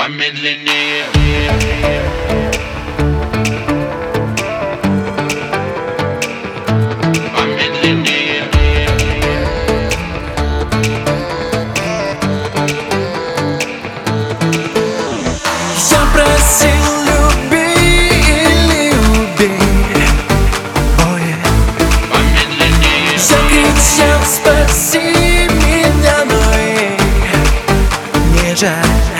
помедленнее. Помедленнее. Я просил спаси меня, но ей не жаль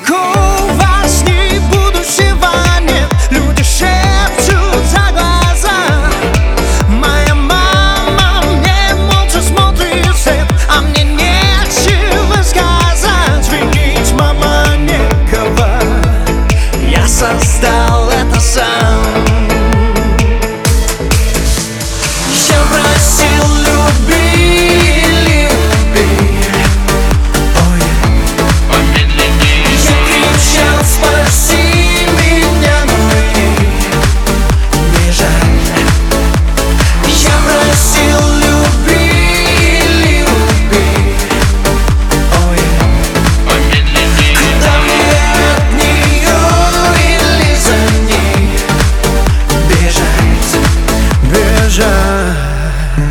cool.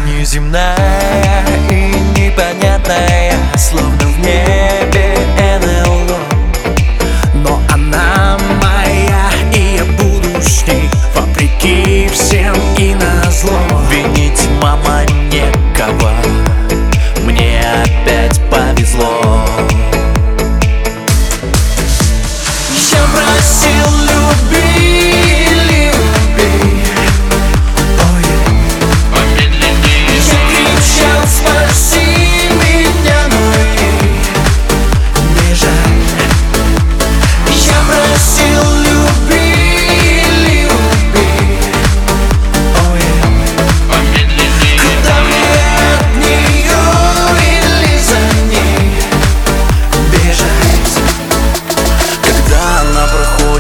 Неземная и непонятная Словно в небе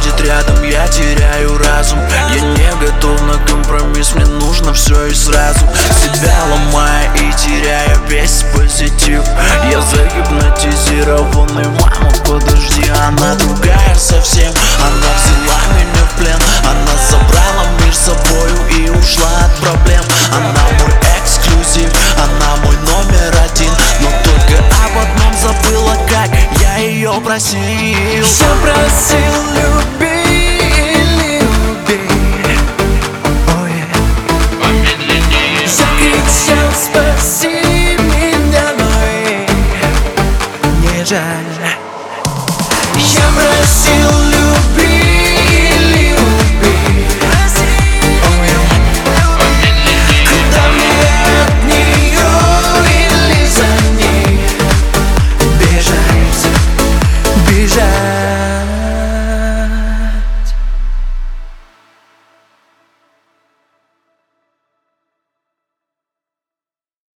проходит рядом, я теряю разум. Я не готов на компромисс, мне нужно все и сразу. Себя ломая и теряя весь позитив. Я загипнотизированный, мама, подожди Она другая совсем, она взяла меня в плен Она забрала мир с собою и ушла от проблем. Она мой эксклюзив, она мой номер один. Но только об одном забыла, как я ее просил